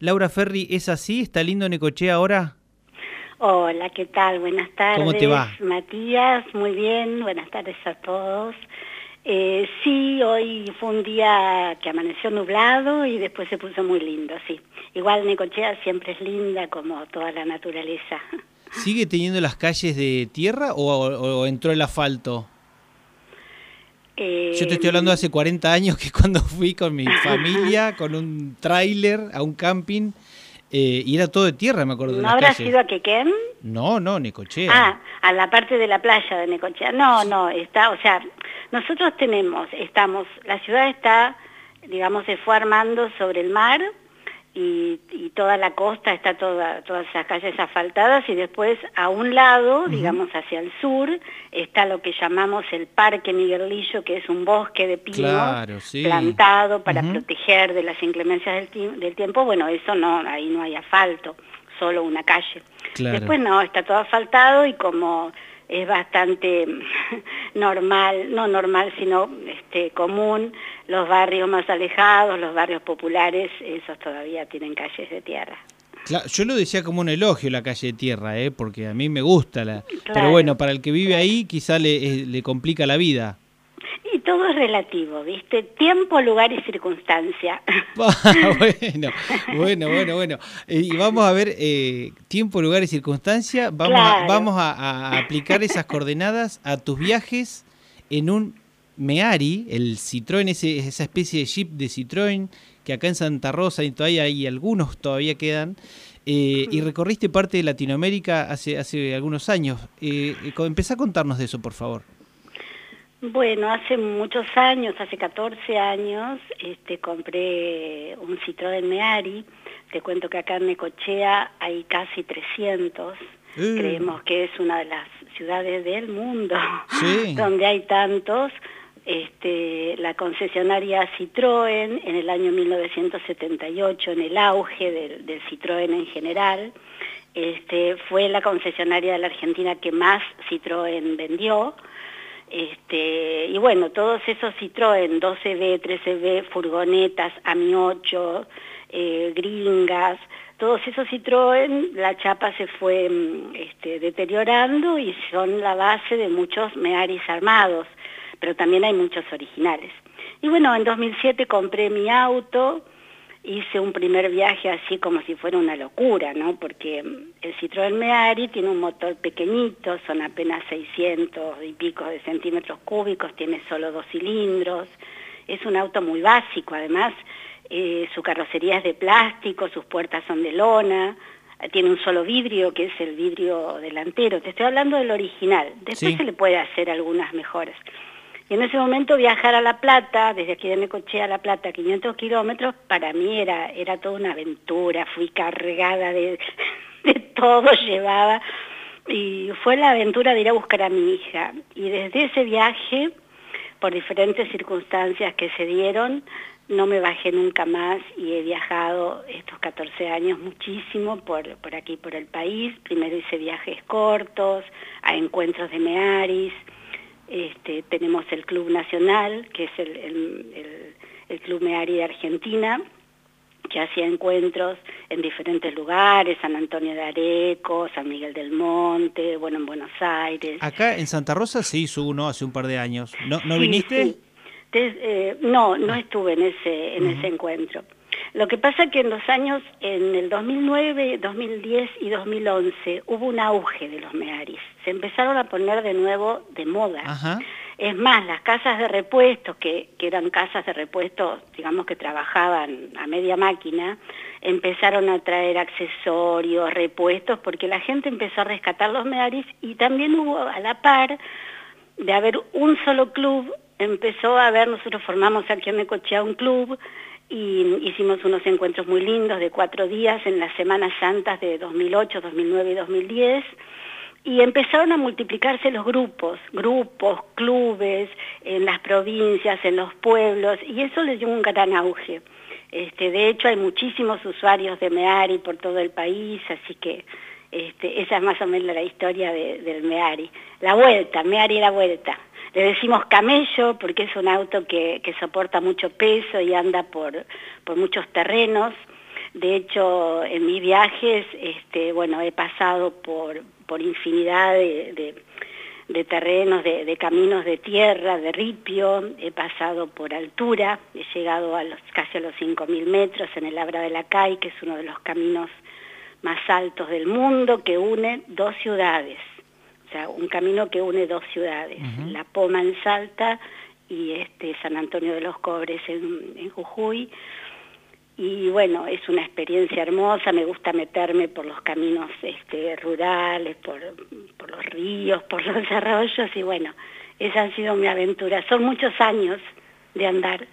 Laura Ferri, ¿es así? ¿Está lindo Necochea ahora? Hola, ¿qué tal? Buenas tardes. ¿Cómo te va? Matías, muy bien, buenas tardes a todos. Eh, sí, hoy fue un día que amaneció nublado y después se puso muy lindo, sí. Igual Necochea siempre es linda como toda la naturaleza. ¿Sigue teniendo las calles de tierra o, entró el asfalto? Yo te estoy hablando de hace 40 años, que cuando fui con mi familia, con un tráiler a un camping, eh, y era todo de tierra, me acuerdo. ¿No habrá sido a Quequén? No, no, Necochea. Ah, a la parte de la playa de Necochea. No, no, está, o sea, nosotros tenemos, estamos, la ciudad está, digamos, se fue armando sobre el mar, y, toda la costa está toda, todas esas calles asfaltadas y después a un lado, digamos hacia el sur, está lo que llamamos el Parque Miguelillo, que es un bosque de pinos plantado para proteger de las inclemencias del, tiempo. Bueno, eso no, ahí no hay asfalto, solo una calle. Después no, está todo asfaltado y como es bastante normal, no normal, sino este, común, los barrios más alejados, los barrios populares, esos todavía tienen calles de tierra. yo lo decía como un elogio la calle de tierra, ¿eh? porque a mí me gusta, la... pero bueno, para el que vive ahí quizá le, eh, le complica la vida todo es relativo, ¿viste? Tiempo, lugar y circunstancia. bueno, bueno, bueno, bueno. Eh, y vamos a ver eh, tiempo, lugar y circunstancia. Vamos, a, vamos a, aplicar esas coordenadas a tus viajes en un Meari, el Citroën, ese, esa especie de jeep de Citroën que acá en Santa Rosa y todavía hay algunos todavía quedan. Eh, y recorriste parte de Latinoamérica hace, hace algunos años. Eh, empezá a contarnos de eso, por favor. Bueno, hace muchos años, hace 14 años, este, compré un Citroën Meari. Te cuento que acá en Necochea hay casi 300. Mm. Creemos que es una de las ciudades del mundo donde hay tantos. Este, la concesionaria Citroën en el año 1978, en el auge del, del Citroën en general, este, fue la concesionaria de la Argentina que más Citroën vendió. Este, y bueno, todos esos Citroën 12B, 13B, furgonetas, AMI 8, eh, gringas, todos esos Citroën, la chapa se fue mm, este, deteriorando y son la base de muchos Mearis armados, pero también hay muchos originales. Y bueno, en 2007 compré mi auto, hice un primer viaje así como si fuera una locura, ¿no? Porque el Citroën Meari tiene un motor pequeñito, son apenas 600 y pico de centímetros cúbicos, tiene solo dos cilindros, es un auto muy básico, además eh, su carrocería es de plástico, sus puertas son de lona, tiene un solo vidrio que es el vidrio delantero, te estoy hablando del original, después se le puede hacer algunas mejoras. Y en ese momento viajar a La Plata, desde aquí de Necochea a La Plata, 500 kilómetros, para mí era, era toda una aventura, fui cargada de, de todo, llevaba, y fue la aventura de ir a buscar a mi hija. Y desde ese viaje, por diferentes circunstancias que se dieron, no me bajé nunca más y he viajado estos 14 años muchísimo por, por aquí, por el país. Primero hice viajes cortos, a encuentros de Mearis, este, tenemos el Club Nacional, que es el, Club Meari de Argentina, que hacía encuentros en diferentes lugares, San Antonio de Areco, San Miguel del Monte, bueno, en Buenos Aires. Acá en Santa Rosa se hizo uno hace un par de años. ¿No, no viniste? Eh, no, no estuve en ese, en ese encuentro. Lo que pasa es que en los años, en el 2009, 2010 y 2011 hubo un auge de los mearis. Se empezaron a poner de nuevo de moda. Es más, las casas de repuestos, que, que eran casas de repuestos, digamos que trabajaban a media máquina, empezaron a traer accesorios, repuestos, porque la gente empezó a rescatar los mearis y también hubo a la par de haber un solo club, empezó a haber, nosotros formamos aquí en Necochea un club, y hicimos unos encuentros muy lindos de cuatro días en las Semanas Santas de 2008, 2009 y 2010 y empezaron a multiplicarse los grupos, grupos, clubes, en las provincias, en los pueblos, y eso les dio un gran auge. Este, de hecho, hay muchísimos usuarios de Meari por todo el país, así que este, esa es más o menos la historia del Meari. La vuelta, Meari la vuelta. Le decimos camello porque es un auto que, soporta mucho peso y anda por, por muchos terrenos. De hecho, en mis viajes, este, bueno, he pasado por, por infinidad de, terrenos, de, caminos de tierra, de ripio, he pasado por altura, he llegado a los, casi a los 5.000 metros en el Abra de la Cay, que es uno de los caminos más altos del mundo, que une dos ciudades, o sea, un camino que une dos ciudades, La Poma en Salta y este San Antonio de los Cobres en, en Jujuy, y bueno, es una experiencia hermosa, me gusta meterme por los caminos este, rurales, por, los ríos, por los arroyos y bueno, esa ha sido mi aventura. Son muchos años de andar.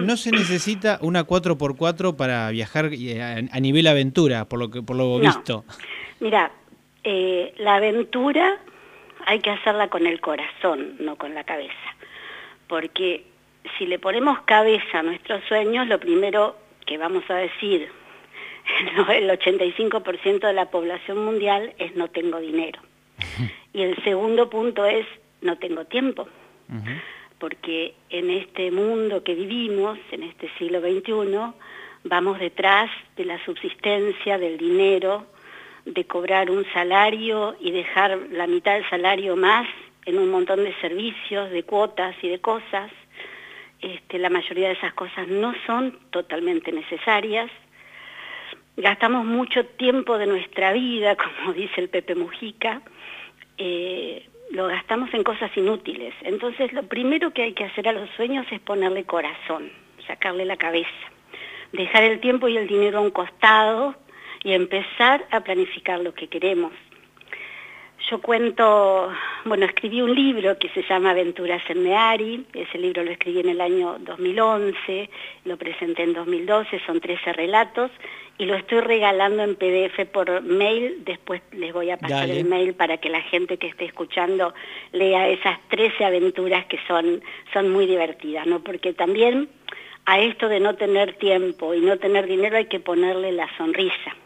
No, se necesita una 4x4 para viajar eh, a, nivel aventura, por lo, que, por lo visto. Mira, eh, la aventura hay que hacerla con el corazón, no con la cabeza, porque si le ponemos cabeza a nuestros sueños, lo primero que vamos a decir, el 85% de la población mundial es no tengo dinero. Y el segundo punto es no tengo tiempo. Porque en este mundo que vivimos, en este siglo XXI, vamos detrás de la subsistencia, del dinero, de cobrar un salario y dejar la mitad del salario más en un montón de servicios, de cuotas y de cosas, este, la mayoría de esas cosas no son totalmente necesarias. Gastamos mucho tiempo de nuestra vida, como dice el Pepe Mujica, eh, lo gastamos en cosas inútiles. Entonces lo primero que hay que hacer a los sueños es ponerle corazón, sacarle la cabeza, dejar el tiempo y el dinero a un costado y empezar a planificar lo que queremos. Yo cuento, bueno, escribí un libro que se llama Aventuras en Meari, ese libro lo escribí en el año 2011, lo presenté en 2012, son 13 relatos, y lo estoy regalando en PDF por mail, después les voy a pasar el mail para que la gente que esté escuchando lea esas 13 aventuras que son, son muy divertidas, ¿no? Porque también a esto de no tener tiempo y no tener dinero hay que ponerle la sonrisa.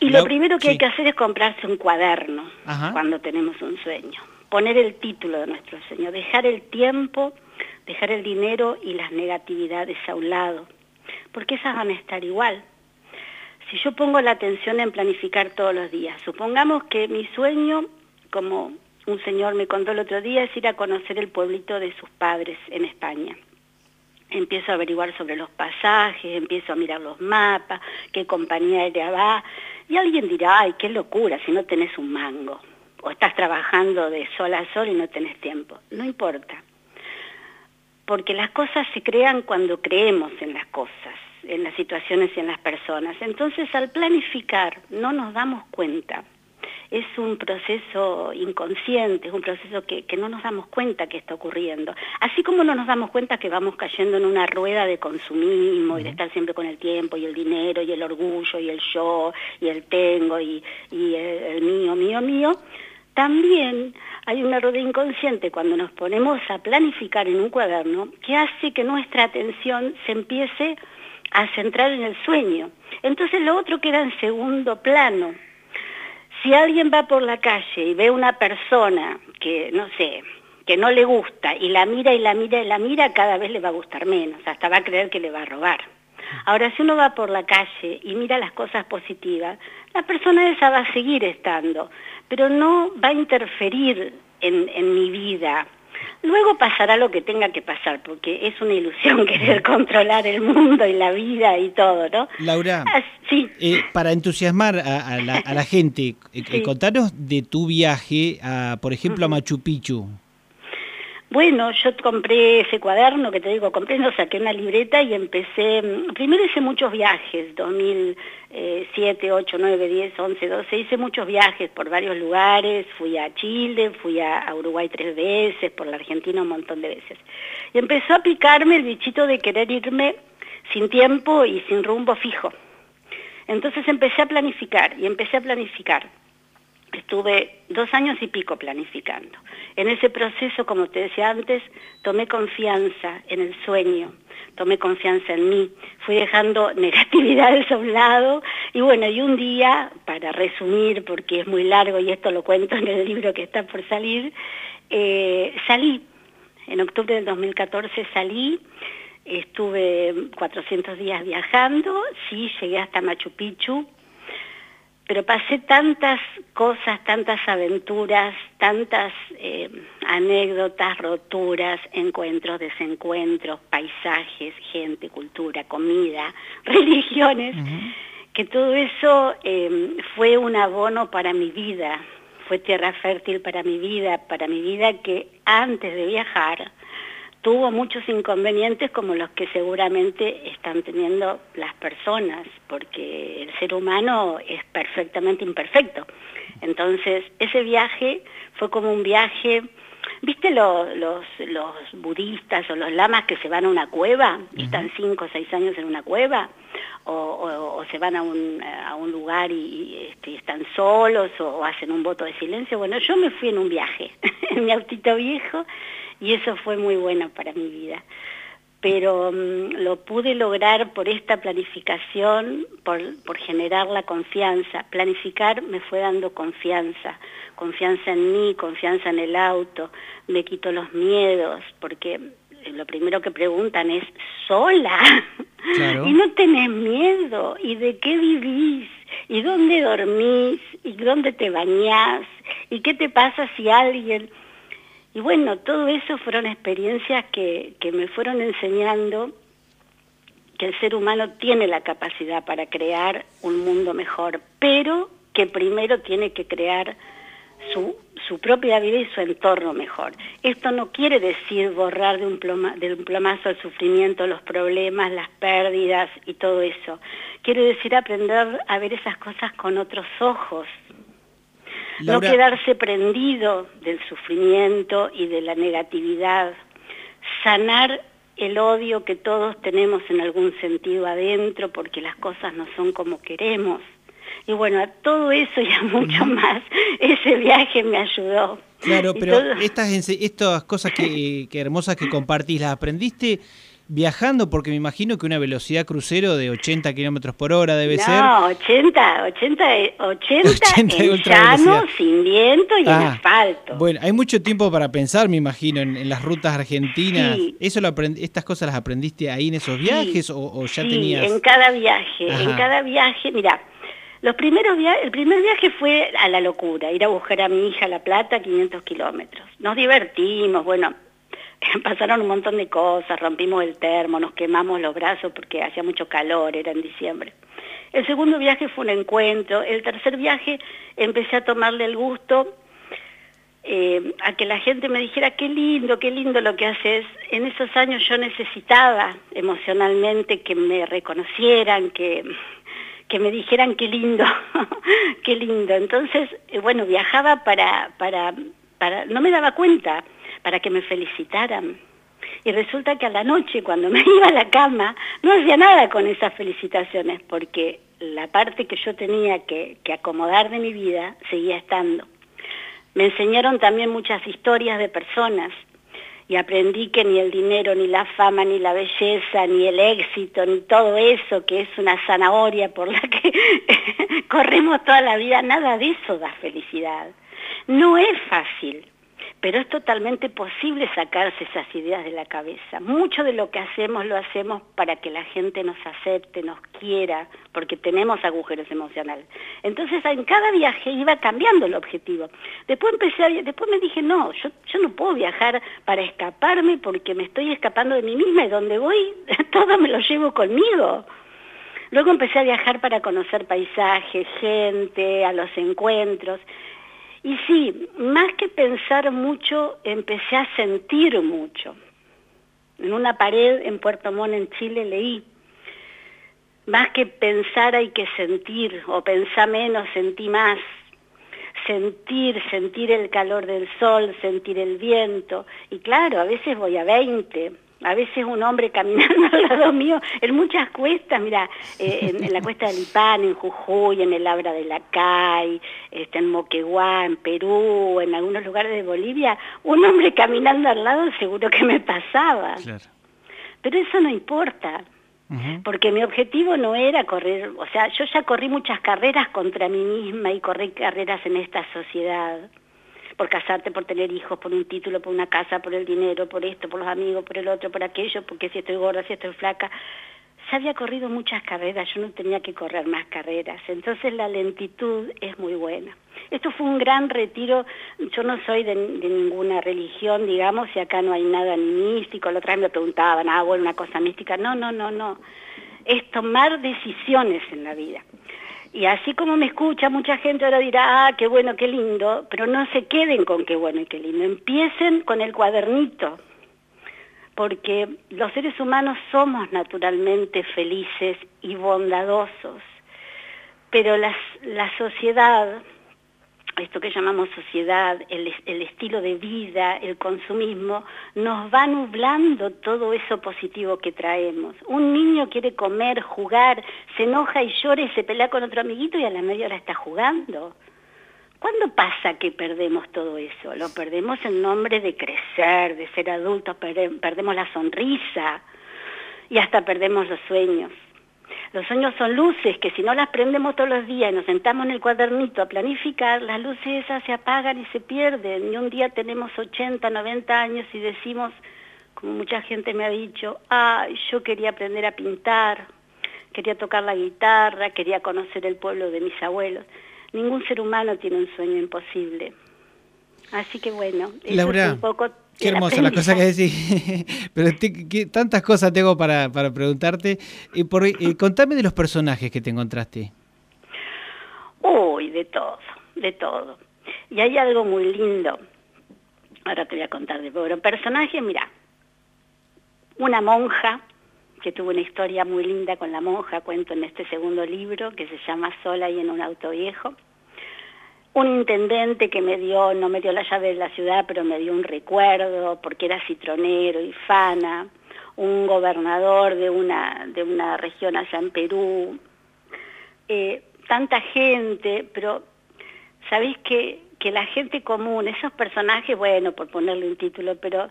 Y lo primero que hay que hacer es comprarse un cuaderno cuando tenemos un sueño. Poner el título de nuestro sueño, dejar el tiempo, dejar el dinero y las negatividades a un lado, porque esas van a estar igual. Si yo pongo la atención en planificar todos los días, supongamos que mi sueño, como un señor me contó el otro día, es ir a conocer el pueblito de sus padres en España empiezo a averiguar sobre los pasajes, empiezo a mirar los mapas, qué compañía aérea va, y alguien dirá, ay, qué locura si no tenés un mango, o estás trabajando de sol a sol y no tenés tiempo. No importa, porque las cosas se crean cuando creemos en las cosas, en las situaciones y en las personas. Entonces, al planificar, no nos damos cuenta es un proceso inconsciente, es un proceso que, no nos damos cuenta que está ocurriendo. Así como no nos damos cuenta que vamos cayendo en una rueda de consumismo y de estar siempre con el tiempo y el dinero y el orgullo y el yo y el tengo y, el, el mío, mío, mío, también hay una rueda inconsciente cuando nos ponemos a planificar en un cuaderno que hace que nuestra atención se empiece a centrar en el sueño. Entonces lo otro queda en segundo plano. Si alguien va por la calle y ve una persona que, no sé, que no le gusta y la mira y la mira y la mira, cada vez le va a gustar menos, hasta va a creer que le va a robar. Ahora, si uno va por la calle y mira las cosas positivas, la persona esa va a seguir estando, pero no va a interferir en, en mi vida, Luego pasará lo que tenga que pasar, porque es una ilusión querer controlar el mundo y la vida y todo, ¿no? Laura, ah, sí. Eh, para entusiasmar a, la, gente, eh, contanos de tu viaje, a, por ejemplo, a Machu Picchu. Bueno, yo compré ese cuaderno que te digo, compré, no saqué una libreta y empecé, mm, primero hice muchos viajes, 2007, 8, 9, 10, 11, 12, hice muchos viajes por varios lugares, fui a Chile, fui a, Uruguay tres veces, por la Argentina un montón de veces. Y empezó a picarme el bichito de querer irme sin tiempo y sin rumbo fijo. Entonces empecé a planificar y empecé a planificar. Estuve dos años y pico planificando. En ese proceso, como te decía antes, tomé confianza en el sueño, tomé confianza en mí, fui dejando negatividades a un lado y bueno, y un día, para resumir, porque es muy largo y esto lo cuento en el libro que está por salir, eh, salí, en octubre del 2014 salí, estuve 400 días viajando, sí, llegué hasta Machu Picchu, pero pasé tantas cosas, tantas aventuras, tantas eh, anécdotas, roturas, encuentros, desencuentros, paisajes, gente, cultura, comida, religiones, que todo eso eh, fue un abono para mi vida, fue tierra fértil para mi vida, para mi vida que antes de viajar tuvo muchos inconvenientes como los que seguramente están teniendo las personas, porque el ser humano es perfectamente imperfecto. Entonces, ese viaje fue como un viaje, ¿viste los, los, budistas o los lamas que se van a una cueva y están cinco o seis años en una cueva? O, se van a un, a un lugar y, este, están solos o hacen un voto de silencio. Bueno, yo me fui en un viaje, en mi autito viejo, y eso fue muy bueno para mi vida. Pero mm, lo pude lograr por esta planificación, por, por generar la confianza. Planificar me fue dando confianza, confianza en mí, confianza en el auto, me quito los miedos, porque lo primero que preguntan es, ¿sola? Y no tenés miedo, ¿y de qué vivís? ¿Y dónde dormís? ¿Y dónde te bañás? ¿Y qué te pasa si alguien y bueno, todo eso fueron experiencias que, que me fueron enseñando que el ser humano tiene la capacidad para crear un mundo mejor, pero que primero tiene que crear su, su, propia vida y su entorno mejor. Esto no quiere decir borrar de un, de un plomazo el sufrimiento, los problemas, las pérdidas y todo eso. Quiere decir aprender a ver esas cosas con otros ojos, no quedarse prendido del sufrimiento y de la negatividad, sanar el odio que todos tenemos en algún sentido adentro porque las cosas no son como queremos. Y bueno, a todo eso y a mucho más, ese viaje me ayudó. Claro, pero estas, estas cosas que, que hermosas que compartís, ¿las aprendiste viajando, porque me imagino que una velocidad crucero de 80 kilómetros por hora debe ser. No, 80, 80, 80, en llano, sin viento y en ah, asfalto. Bueno, hay mucho tiempo para pensar, me imagino, en, las rutas argentinas. Eso lo ¿Estas cosas las aprendiste ahí en esos viajes o, ya tenías...? en cada viaje, en cada viaje, mira... Los primeros el primer viaje fue a la locura, ir a buscar a mi hija a La Plata, 500 kilómetros. Nos divertimos, bueno, pasaron un montón de cosas, rompimos el termo, nos quemamos los brazos porque hacía mucho calor, era en diciembre. El segundo viaje fue un encuentro, el tercer viaje empecé a tomarle el gusto eh, a que la gente me dijera, qué lindo, qué lindo lo que haces. En esos años yo necesitaba emocionalmente que me reconocieran, que, que me dijeran qué lindo, qué lindo. Entonces, eh, bueno, viajaba para, para, para, no me daba cuenta, para que me felicitaran. Y resulta que a la noche, cuando me iba a la cama, no hacía nada con esas felicitaciones, porque la parte que yo tenía que, acomodar de mi vida seguía estando. Me enseñaron también muchas historias de personas y aprendí que ni el dinero, ni la fama, ni la belleza, ni el éxito, ni todo eso que es una zanahoria por la que corremos toda la vida, nada de eso da felicidad. No es fácil, pero es totalmente posible sacarse esas ideas de la cabeza. Mucho de lo que hacemos lo hacemos para que la gente nos acepte, nos quiera, porque tenemos agujeros emocionales. Entonces en cada viaje iba cambiando el objetivo. Después empecé, después me dije, no, yo, yo no puedo viajar para escaparme porque me estoy escapando de mí misma y donde voy todo me lo llevo conmigo. Luego empecé a viajar para conocer paisajes, gente, a los encuentros. Y sí, más que pensar mucho, empecé a sentir mucho. En una pared en Puerto Montt, en Chile, leí, más que pensar hay que sentir, o pensar menos, sentí más. Sentir, sentir el calor del sol, sentir el viento. Y claro, a veces voy a 20, a veces un hombre caminando al lado mío, en muchas cuestas, mira, eh, en, la cuesta de Lipán, en Jujuy, en el Abra de la CAI, este, en Moquegua, en Perú, en algunos lugares de Bolivia, un hombre caminando al lado seguro que me pasaba. Pero eso no importa, porque mi objetivo no era correr, o sea, yo ya corrí muchas carreras contra mí misma y corrí carreras en esta sociedad. Por casarte, por tener hijos, por un título, por una casa, por el dinero, por esto, por los amigos, por el otro, por aquello, porque si estoy gorda, si estoy flaca. Se había corrido muchas carreras, yo no tenía que correr más carreras, entonces la lentitud es muy buena. Esto fue un gran retiro, yo no soy de, ninguna religión, digamos, y acá no hay nada ni místico, la otra vez me preguntaban, ah, bueno, una cosa mística, no, no, no, no, es tomar decisiones en la vida. Y así como me escucha, mucha gente ahora dirá, ah, qué bueno, qué lindo, pero no se queden con qué bueno y qué lindo, empiecen con el cuadernito, porque los seres humanos somos naturalmente felices y bondadosos, pero la sociedad esto que llamamos sociedad, el, estilo de vida, el consumismo, nos va nublando todo eso positivo que traemos. Un niño quiere comer, jugar, se enoja y llora y se pelea con otro amiguito y a la media hora está jugando. ¿Cuándo pasa que perdemos todo eso? Lo perdemos en nombre de crecer, de ser adultos, perdemos la sonrisa y hasta perdemos los sueños. Los sueños son luces que si no las prendemos todos los días y nos sentamos en el cuadernito a planificar, las luces esas se apagan y se pierden. Y un día tenemos 80, 90 años y decimos, como mucha gente me ha dicho, ay, yo quería aprender a pintar, quería tocar la guitarra, quería conocer el pueblo de mis abuelos. Ningún ser humano tiene un sueño imposible. Así que bueno, eso es un poco Qué hermosa la cosa que decís. Pero tantas cosas tengo para, preguntarte. y por, contame de los personajes que te encontraste. Uy, de todo, de todo. Y hay algo muy lindo. Ahora te voy a contar de pero personaje, mira, una monja que tuvo una historia muy linda con la monja, cuento en este segundo libro que se llama Sola y en un auto viejo un intendente que me dio, no me dio la llave de la ciudad, pero me dio un recuerdo porque era citronero y fana, un gobernador de una, de una región allá en Perú, eh, tanta gente, pero sabéis que, que la gente común, esos personajes, bueno, por ponerle un título, pero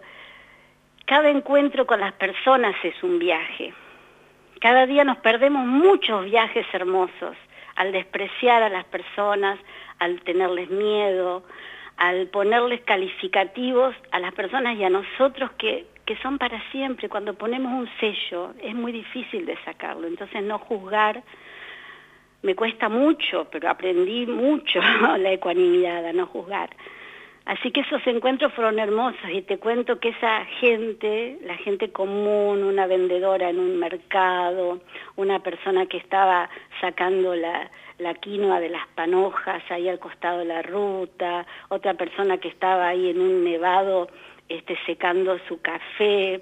cada encuentro con las personas es un viaje. Cada día nos perdemos muchos viajes hermosos al despreciar a las personas, al tenerles miedo, al ponerles calificativos a las personas y a nosotros que, que son para siempre. Cuando ponemos un sello es muy difícil de sacarlo, entonces no juzgar me cuesta mucho, pero aprendí mucho la ecuanimidad, a no juzgar. Así que esos encuentros fueron hermosos y te cuento que esa gente, la gente común, una vendedora en un mercado, una persona que estaba sacando la, la quinoa de las panojas ahí al costado de la ruta, otra persona que estaba ahí en un nevado este, secando su café.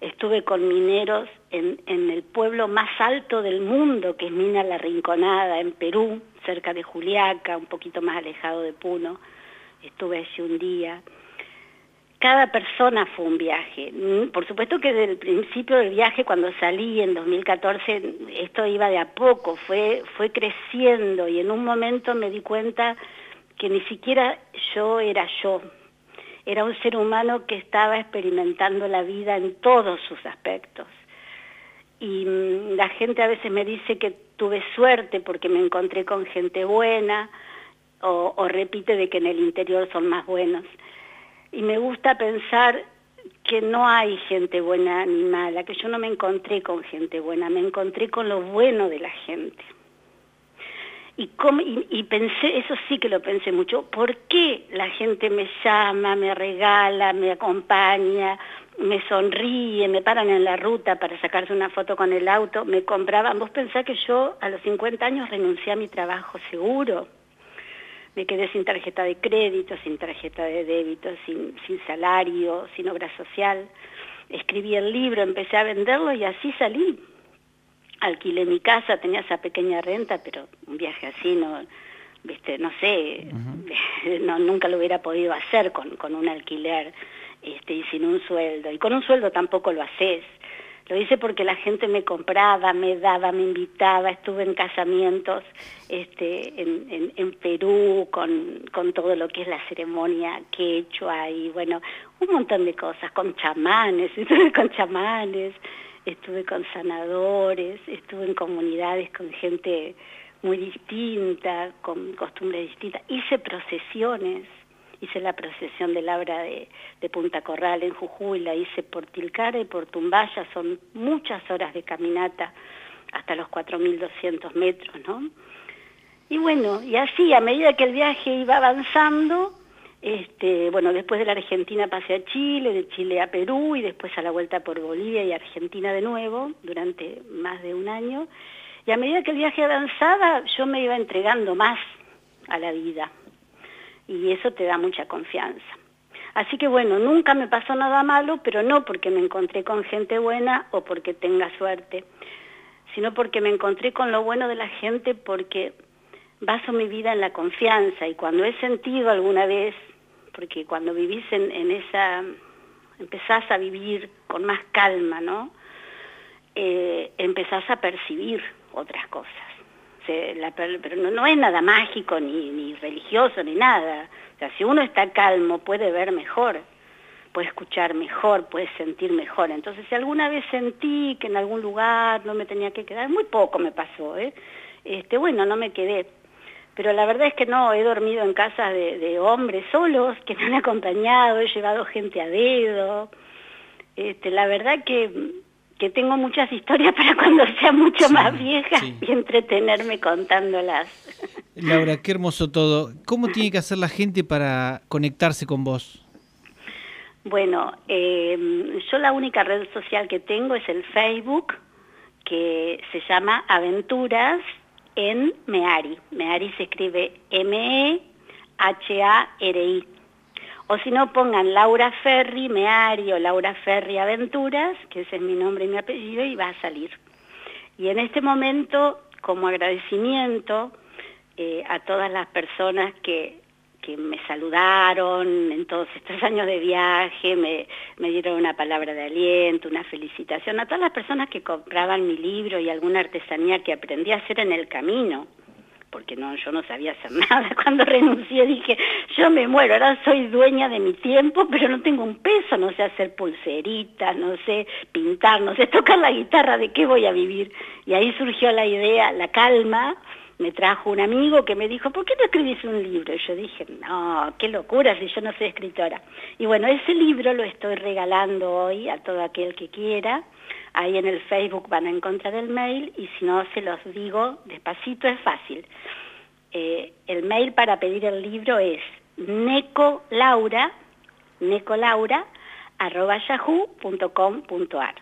Estuve con mineros en, en el pueblo más alto del mundo, que es Mina La Rinconada, en Perú, cerca de Juliaca, un poquito más alejado de Puno. Estuve allí un día cada persona fue un viaje. Mm, por supuesto que desde el principio del viaje, cuando salí en 2014, esto iba de a poco, fue, fue creciendo y en un momento me di cuenta que ni siquiera yo era yo. Era un ser humano que estaba experimentando la vida en todos sus aspectos. Y mm, la gente a veces me dice que tuve suerte porque me encontré con gente buena o, o repite de que en el interior son más buenos y me gusta pensar que no hay gente buena ni mala, que yo no me encontré con gente buena, me encontré con lo bueno de la gente. Y, y, pensé, eso sí que lo pensé mucho, ¿por qué la gente me llama, me regala, me acompaña, me sonríe, me paran en la ruta para sacarse una foto con el auto, me compraban? ¿Vos pensás que yo a los 50 años renuncié a mi trabajo seguro? Me quedé sin tarjeta de crédito, sin tarjeta de débito, sin, sin salario, sin obra social. Escribí el libro, empecé a venderlo y así salí. Alquilé mi casa, tenía esa pequeña renta, pero un viaje así no, viste, no sé, no, nunca lo hubiera podido hacer con, con un alquiler este, y sin un sueldo. Y con un sueldo tampoco lo haces. Lo hice porque la gente me compraba, me daba, me invitaba, estuve en casamientos este, en, en, Perú con, con, todo lo que es la ceremonia que he hecho ahí, bueno, un montón de cosas, con chamanes, estuve con chamanes, estuve con sanadores, estuve en comunidades con gente muy distinta, con costumbres distintas, hice procesiones, hice la procesión de Labra de, de Punta Corral en Jujuy, la hice por Tilcara y por Tumbaya, son muchas horas de caminata hasta los 4.200 metros, ¿no? Y bueno, y así, a medida que el viaje iba avanzando, este, bueno, después de la Argentina pasé a Chile, de Chile a Perú y después a la vuelta por Bolivia y Argentina de nuevo durante más de un año. Y a medida que el viaje avanzaba, yo me iba entregando más a la vida. Y eso te da mucha confianza. Así que bueno, nunca me pasó nada malo, pero no porque me encontré con gente buena o porque tenga suerte, sino porque me encontré con lo bueno de la gente porque baso mi vida en la confianza y cuando he sentido alguna vez, porque cuando vivís en, esa, empezás a vivir con más calma, ¿no? Eh, empezás a percibir otras cosas. Pero no, no, es nada mágico, ni, religioso, ni nada. O sea, si uno está calmo, puede ver mejor, puede escuchar mejor, puede sentir mejor. Entonces, si alguna vez sentí que en algún lugar no me tenía que quedar, muy poco me pasó, ¿eh? Este, bueno, no me quedé, pero la verdad es que no, he dormido en casas de, hombres solos que me han acompañado, he llevado gente a dedo. Este, la verdad que, que tengo muchas historias para cuando sea mucho más vieja y entretenerme contándolas. Laura, qué hermoso todo. ¿Cómo tiene que hacer la gente para conectarse con vos? Bueno, em, yo la única red social que tengo es el Facebook, que se llama Aventuras en Meari. Meari se escribe M-E-H-A-R-I. O si no, pongan Laura Ferri, Meari o Laura Ferri Aventuras, que ese es mi nombre y mi apellido, y va a salir. Y en este momento, como agradecimiento eh, a todas las personas que que me saludaron en todos estos años de viaje, me, dieron una palabra de aliento, una felicitación, a todas las personas que compraban mi libro y alguna artesanía que aprendí a hacer en el camino, porque no, yo no sabía hacer nada. Cuando renuncié dije, yo me muero, ahora soy dueña de mi tiempo, pero no tengo un peso, no sé hacer pulseritas, no sé pintar, no sé tocar la guitarra, ¿de qué voy a vivir? Y ahí surgió la idea, la calma, me trajo un amigo que me dijo, ¿por qué no escribís un libro? Y yo dije, no, qué locura si yo no soy escritora. Y bueno, ese libro lo estoy regalando hoy a todo aquel que quiera. Ahí en el Facebook van a encontrar el mail y si no se los digo despacito, es fácil. Eh, el mail para pedir el libro es necolaura, necolaura, arroba yahoo.com.ar.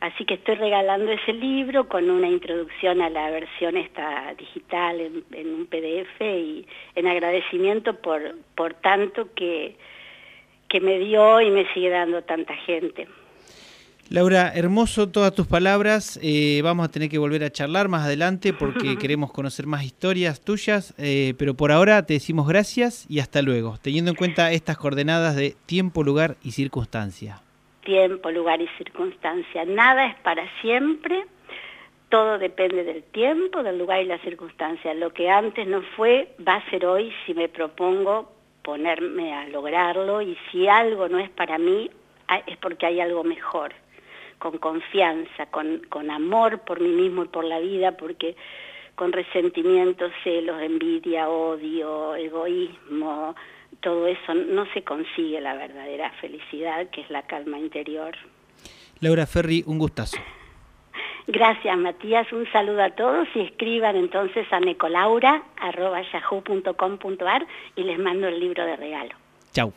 Así que estoy regalando ese libro con una introducción a la versión esta digital en, un PDF y en agradecimiento por, por tanto que, que me dio y me sigue dando tanta gente. Laura, hermoso todas tus palabras. Eh, vamos a tener que volver a charlar más adelante porque queremos conocer más historias tuyas, eh, pero por ahora te decimos gracias y hasta luego, teniendo en cuenta estas coordenadas de tiempo, lugar y circunstancia tiempo, lugar y circunstancia. Nada es para siempre, todo depende del tiempo, del lugar y la circunstancia. Lo que antes no fue, va a ser hoy si me propongo ponerme a lograrlo y si algo no es para mí, es porque hay algo mejor, con confianza, con, con amor por mí mismo y por la vida, porque con resentimiento, celos, envidia, odio, egoísmo, todo eso no se consigue la verdadera felicidad, que es la calma interior. Laura Ferri, un gustazo. Gracias, Matías. Un saludo a todos y escriban entonces a necolaura.yahoo.com.ar y les mando el libro de regalo. Chau.